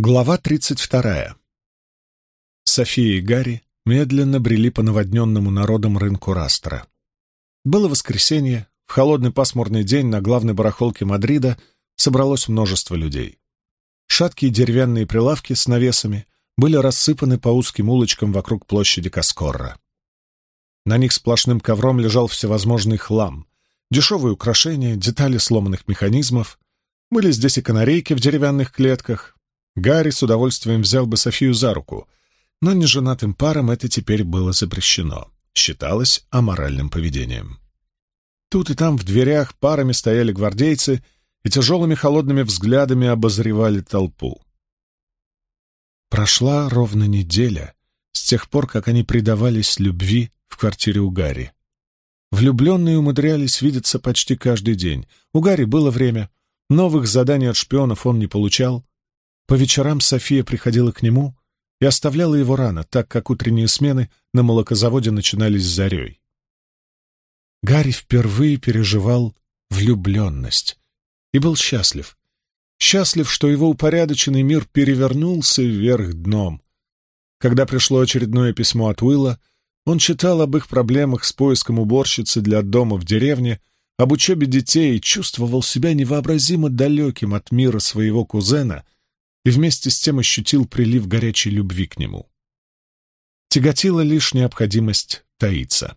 Глава тридцать вторая. София и Гарри медленно брели по наводненному народом рынку Растера. Было воскресенье, в холодный пасмурный день на главной барахолке Мадрида собралось множество людей. Шаткие деревянные прилавки с навесами были рассыпаны по узким улочкам вокруг площади Каскорра. На них сплошным ковром лежал всевозможный хлам, дешевые украшения, детали сломанных механизмов. Были здесь и канарейки в деревянных клетках, Гарри с удовольствием взял бы Софию за руку, но неженатым парам это теперь было запрещено, считалось аморальным поведением. Тут и там в дверях парами стояли гвардейцы и тяжелыми холодными взглядами обозревали толпу. Прошла ровно неделя с тех пор, как они предавались любви в квартире у Гарри. Влюбленные умудрялись видеться почти каждый день. У Гарри было время, новых заданий от шпионов он не получал, по вечерам София приходила к нему и оставляла его рано, так как утренние смены на молокозаводе начинались с зарей. Гарри впервые переживал влюбленность и был счастлив. Счастлив, что его упорядоченный мир перевернулся вверх дном. Когда пришло очередное письмо от Уилла, он читал об их проблемах с поиском уборщицы для дома в деревне, об учебе детей и чувствовал себя невообразимо далеким от мира своего кузена — и вместе с тем ощутил прилив горячей любви к нему. Тяготила лишь необходимость таиться.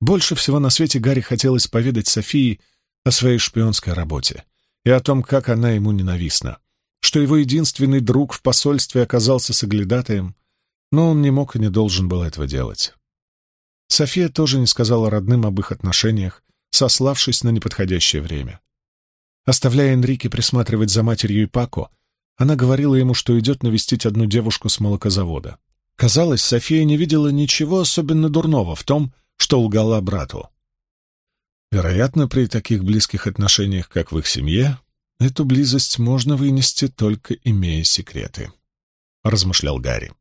Больше всего на свете Гарри хотелось поведать Софии о своей шпионской работе и о том, как она ему ненавистна, что его единственный друг в посольстве оказался соглядатаем, но он не мог и не должен был этого делать. София тоже не сказала родным об их отношениях, сославшись на неподходящее время. Оставляя Энрике присматривать за матерью и Пако, она говорила ему, что идет навестить одну девушку с молокозавода. Казалось, София не видела ничего особенно дурного в том, что лгала брату. Вероятно, при таких близких отношениях, как в их семье, эту близость можно вынести, только имея секреты, — размышлял Гарри.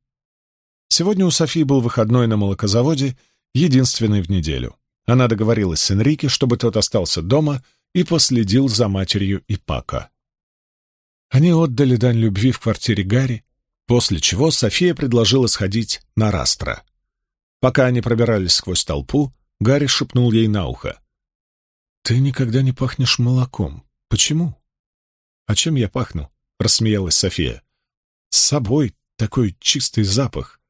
Сегодня у Софии был выходной на молокозаводе, единственный в неделю. Она договорилась с Энрике, чтобы тот остался дома и последил за матерью и Пака. Они отдали дань любви в квартире Гарри, после чего София предложила сходить на Растро. Пока они пробирались сквозь толпу, Гарри шепнул ей на ухо. «Ты никогда не пахнешь молоком. Почему?» «А чем я пахну?» — рассмеялась София. «С собой такой чистый запах».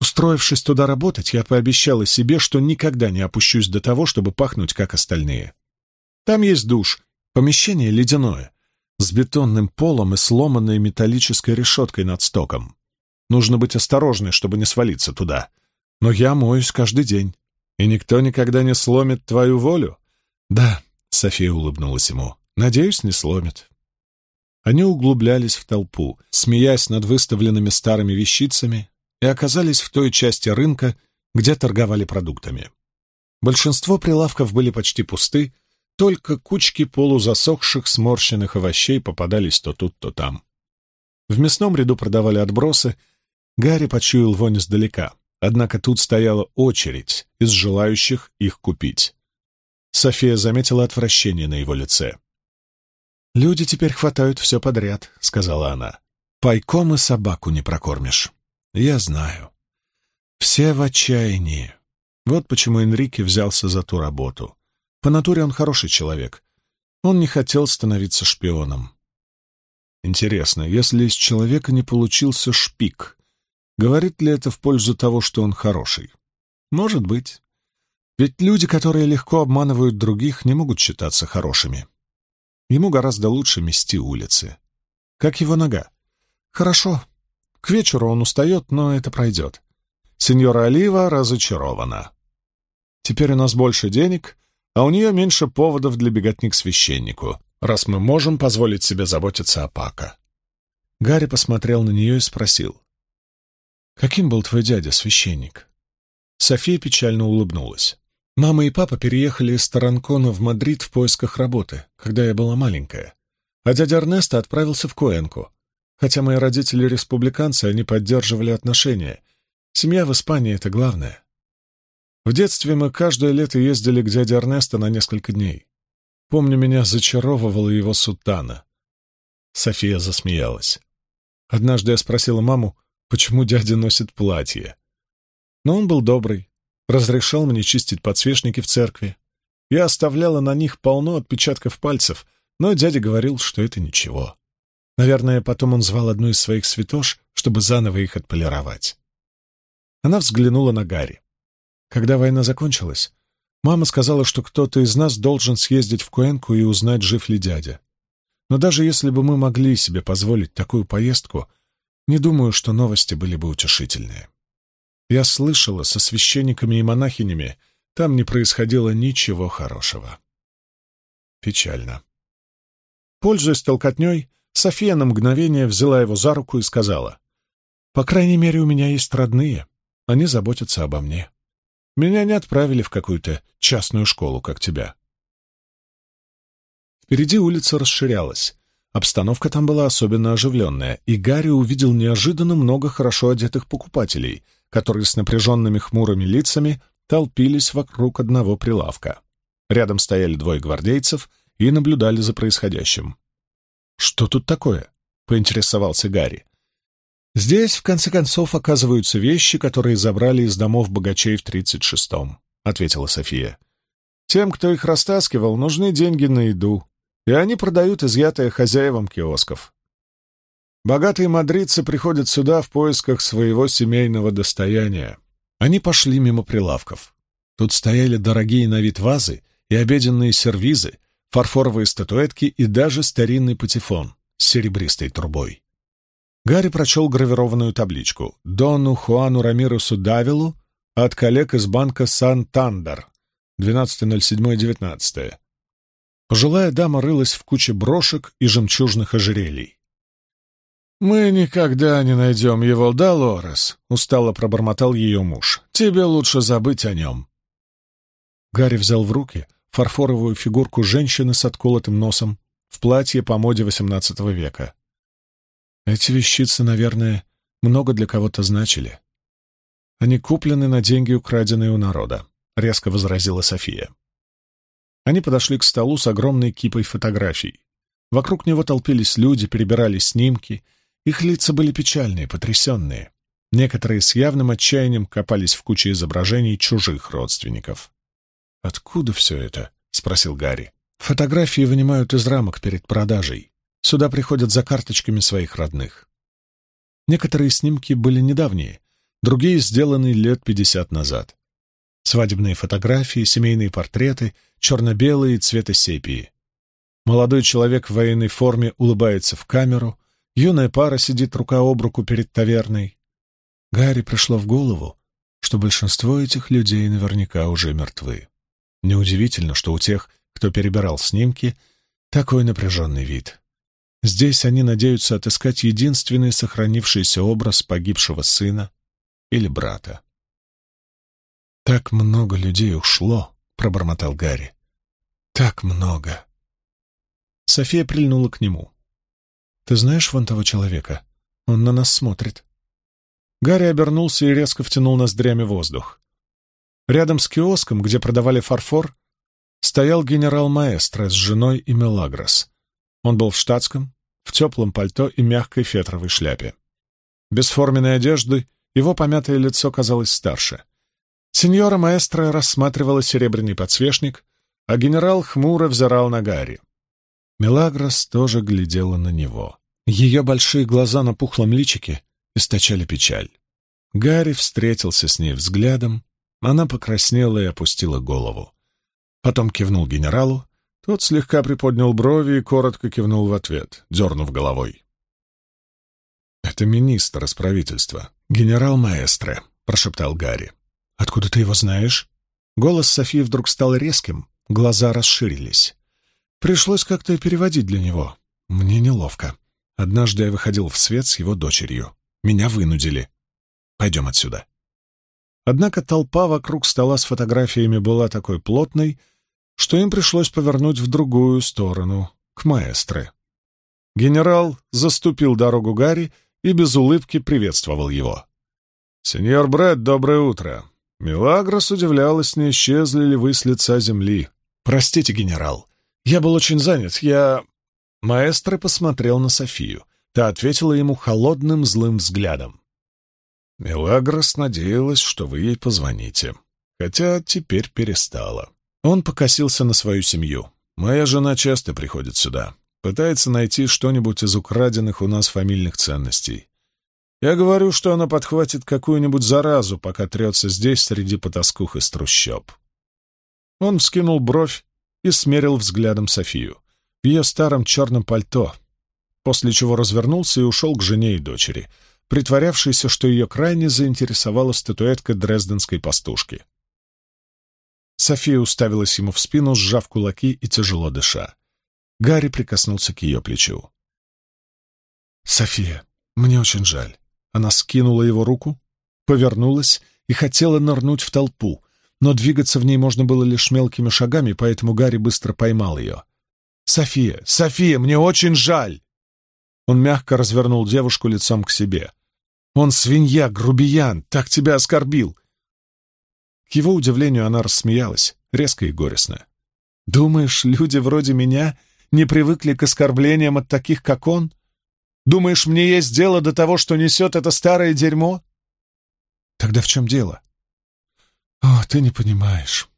Устроившись туда работать, я пообещала себе, что никогда не опущусь до того, чтобы пахнуть, как остальные. Там есть душ, помещение ледяное с бетонным полом и сломанной металлической решеткой над стоком. Нужно быть осторожной, чтобы не свалиться туда. Но я моюсь каждый день, и никто никогда не сломит твою волю. Да, София улыбнулась ему. Надеюсь, не сломит. Они углублялись в толпу, смеясь над выставленными старыми вещицами, и оказались в той части рынка, где торговали продуктами. Большинство прилавков были почти пусты, только кучки полузасохших сморщенных овощей попадались то тут, то там. В мясном ряду продавали отбросы. Гарри почуял вонь издалека, однако тут стояла очередь из желающих их купить. София заметила отвращение на его лице. «Люди теперь хватают все подряд», — сказала она. «Пайком и собаку не прокормишь». «Я знаю». Все в отчаянии. Вот почему Энрике взялся за ту работу. По натуре он хороший человек. Он не хотел становиться шпионом. Интересно, если из человека не получился шпик, говорит ли это в пользу того, что он хороший? Может быть. Ведь люди, которые легко обманывают других, не могут считаться хорошими. Ему гораздо лучше мести улицы. Как его нога. Хорошо. К вечеру он устает, но это пройдет. Сеньора Олива разочарована. Теперь у нас больше денег, а у нее меньше поводов для беготни к священнику, раз мы можем позволить себе заботиться о Пака. Гарри посмотрел на нее и спросил. «Каким был твой дядя, священник?» София печально улыбнулась. «Мама и папа переехали из Таранкона в Мадрид в поисках работы, когда я была маленькая. А дядя Эрнесто отправился в Коэнку. Хотя мои родители республиканцы, они поддерживали отношения. Семья в Испании — это главное. В детстве мы каждое лето ездили к дяде Эрнесто на несколько дней. Помню, меня зачаровывала его сутана. София засмеялась. Однажды я спросила маму, почему дядя носит платье. Но он был добрый, разрешал мне чистить подсвечники в церкви. Я оставляла на них полно отпечатков пальцев, но дядя говорил, что это ничего. Наверное, потом он звал одну из своих святош, чтобы заново их отполировать. Она взглянула на Гарри. Когда война закончилась, мама сказала, что кто-то из нас должен съездить в Куэнку и узнать, жив ли дядя. Но даже если бы мы могли себе позволить такую поездку, не думаю, что новости были бы утешительные. Я слышала со священниками и монахинями, там не происходило ничего хорошего. Печально. Пользуясь толкотней, София на мгновение взяла его за руку и сказала, «По крайней мере, у меня есть родные. Они заботятся обо мне. Меня не отправили в какую-то частную школу, как тебя». Впереди улица расширялась. Обстановка там была особенно оживленная, и Гарри увидел неожиданно много хорошо одетых покупателей, которые с напряженными хмурыми лицами толпились вокруг одного прилавка. Рядом стояли двое гвардейцев и наблюдали за происходящим. «Что тут такое?» — поинтересовался Гарри. «Здесь, в конце концов, оказываются вещи, которые забрали из домов богачей в тридцать шестом», — ответила София. «Тем, кто их растаскивал, нужны деньги на еду, и они продают изъятые хозяевам киосков. Богатые мадридцы приходят сюда в поисках своего семейного достояния. Они пошли мимо прилавков. Тут стояли дорогие на вид вазы и обеденные сервизы, фарфоровые статуэтки и даже старинный патефон с серебристой трубой. Гарри прочел гравированную табличку «Дону Хуану Рамирусу Давилу от коллег из банка Сан-Тандер, 12.07.19». Пожилая дама рылась в куче брошек и жемчужных ожерелий. «Мы никогда не найдем его, да, Лорес?» — устало пробормотал ее муж. «Тебе лучше забыть о нем». Гарри взял в руки фарфоровую фигурку женщины с отколотым носом в платье по моде XVIII века. Эти вещицы, наверное, много для кого-то значили. Они куплены на деньги, украденные у народа, — резко возразила София. Они подошли к столу с огромной кипой фотографий. Вокруг него толпились люди, перебирали снимки — их лица были печальные, потрясенные. Некоторые с явным отчаянием копались в куче изображений чужих родственников. «Откуда все это?» — спросил Гарри. «Фотографии вынимают из рамок перед продажей. Сюда приходят за карточками своих родных. Некоторые снимки были недавние, другие сделаны лет пятьдесят назад. Свадебные фотографии, семейные портреты, черно-белые цвета сепии. Молодой человек в военной форме улыбается в камеру, Юная пара сидит рука об руку перед таверной. Гарри пришло в голову, что большинство этих людей наверняка уже мертвы. Неудивительно, что у тех, кто перебирал снимки, такой напряженный вид. Здесь они надеются отыскать единственный сохранившийся образ погибшего сына или брата. «Так много людей ушло», — пробормотал Гарри. «Так много». София прильнула к нему. «Ты знаешь вон того человека? Он на нас смотрит». Гарри обернулся и резко втянул ноздрями воздух. Рядом с киоском, где продавали фарфор, стоял генерал Маэстро с женой и Мелагрос. Он был в штатском, теплом пальто и мягкой фетровой шляпе. Без форменной одежды его помятое лицо казалось старше. Сеньора Маэстро рассматривала серебряный подсвечник, а генерал хмуро взирал на Гарри. Мелагрос тоже глядела на него. Ее большие глаза на пухлом личике источали печаль. Гарри встретился с ней взглядом, она покраснела и опустила голову. Потом кивнул генералу, тот слегка приподнял брови и коротко кивнул в ответ, дернув головой. «Это министр из правительства, генерал Маэстро», — прошептал Гарри. «Откуда ты его знаешь?» Голос Софии вдруг стал резким, глаза расширились. Пришлось как-то переводить для него. Мне неловко. Однажды я выходил в свет с его дочерью. Меня вынудили. Пойдем отсюда. Однако толпа вокруг стола с фотографиями была такой плотной, что им пришлось повернуть в другую сторону, к маэстро. Генерал заступил дорогу Гарри и без улыбки приветствовал его. «Сеньор Брэд, доброе утро!» Милагрос удивлялась, не исчезли ли вы с лица земли. «Простите, генерал, я был очень занят. Я... Маэстро посмотрел на Софию. Та ответила ему холодным злым взглядом. Мелагрос надеялась, что вы ей позвоните. Хотя теперь перестала. Он покосился на свою семью. Моя жена часто приходит сюда. Пытается найти что-нибудь из украденных у нас фамильных ценностей. Я говорю, что она подхватит какую-нибудь заразу, пока трется здесь среди потаскух из трущоб. Он вскинул бровь и смерил взглядом Софию в ее старом черном пальто, после чего развернулся и ушел к жене и дочери, притворявшейся, что ее крайне заинтересовала статуэтка дрезденской пастушки. София уставилась ему в спину, сжав кулаки и тяжело дыша. Гарри прикоснулся к ее плечу. «София, мне очень жаль». Она скинула его руку, повернулась и хотела нырнуть в толпу, но двигаться в ней можно было лишь мелкими шагами, поэтому Гарри быстро поймал ее. «София! София! Мне очень жаль!» Он мягко развернул девушку лицом к себе. «Он свинья, грубиян, так тебя оскорбил!» К его удивлению она рассмеялась, резко и горестно. «Думаешь, люди вроде меня не привыкли к оскорблениям от таких, как он? Думаешь, мне есть дело до того, что несет это старое дерьмо?» «Тогда в чем дело?» «О, ты не понимаешь.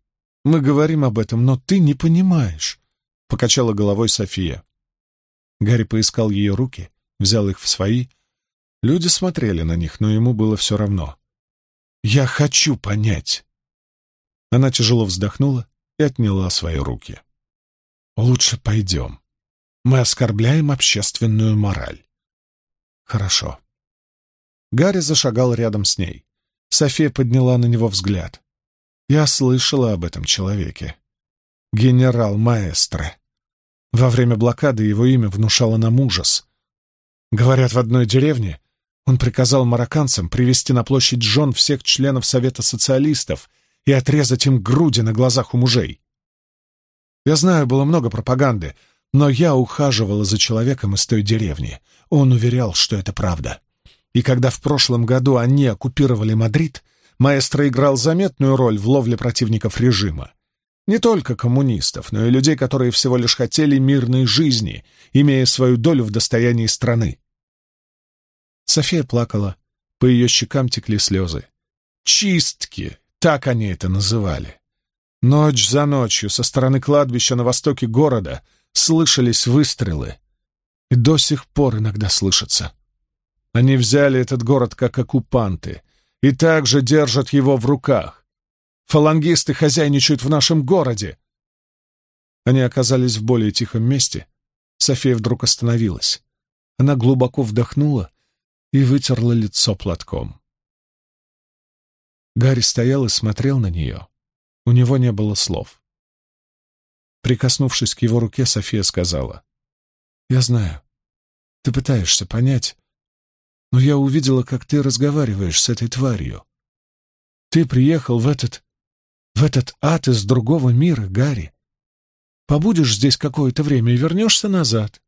Мы говорим об этом, но ты не понимаешь», — покачала головой София. Гарри поискал ее руки, взял их в свои. Люди смотрели на них, но ему было все равно. «Я хочу понять!» Она тяжело вздохнула и отняла свои руки. «Лучше пойдем. Мы оскорбляем общественную мораль». «Хорошо». Гарри зашагал рядом с ней. София подняла на него взгляд. «Я слышала об этом человеке. Генерал Маэстро. Во время блокады его имя внушало нам ужас. Говорят, в одной деревне он приказал марокканцам привести на площадь жен всех членов Совета социалистов и отрезать им груди на глазах у мужей. Я знаю, было много пропаганды, но я ухаживала за человеком из той деревни. Он уверял, что это правда. И когда в прошлом году они оккупировали Мадрид, маэстро играл заметную роль в ловле противников режима. Не только коммунистов, но и людей, которые всего лишь хотели мирной жизни, имея свою долю в достоянии страны. София плакала, по ее щекам текли слезы. «Чистки!» — так они это называли. Ночь за ночью со стороны кладбища на востоке города слышались выстрелы. И до сих пор иногда слышатся. Они взяли этот город как оккупанты и также держат его в руках. Фалангисты хозяйничают в нашем городе!» Они оказались в более тихом месте. София вдруг остановилась. Она глубоко вдохнула и вытерла лицо платком. Гарри стоял и смотрел на нее. У него не было слов. Прикоснувшись к его руке, София сказала, «Я знаю, ты пытаешься понять, но я увидела, как ты разговариваешь с этой тварью. Ты приехал в этот в этот ад из другого мира, Гарри. Побудешь здесь какое-то время и вернешься назад.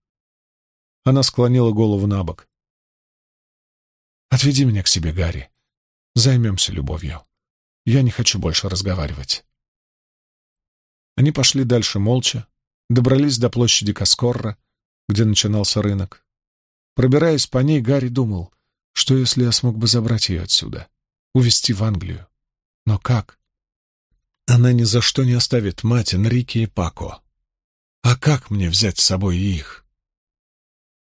Она склонила голову на бок. Отведи меня к себе, Гарри. Займемся любовью. Я не хочу больше разговаривать. Они пошли дальше молча, добрались до площади Каскорра, где начинался рынок. Пробираясь по ней, Гарри думал, что если я смог бы забрать ее отсюда, увезти в Англию. Но как? Она ни за что не оставит мать Энрике и Пако. А как мне взять с собой их?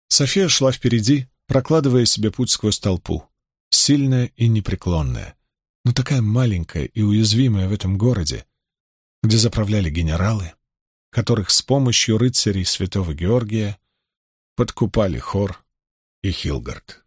София шла впереди, прокладывая себе путь сквозь толпу. Сильная и непреклонная, но такая маленькая и уязвимая в этом городе, где заправляли генералы, которых с помощью рыцарей святого Георгия подкупали Хор и Хилгард.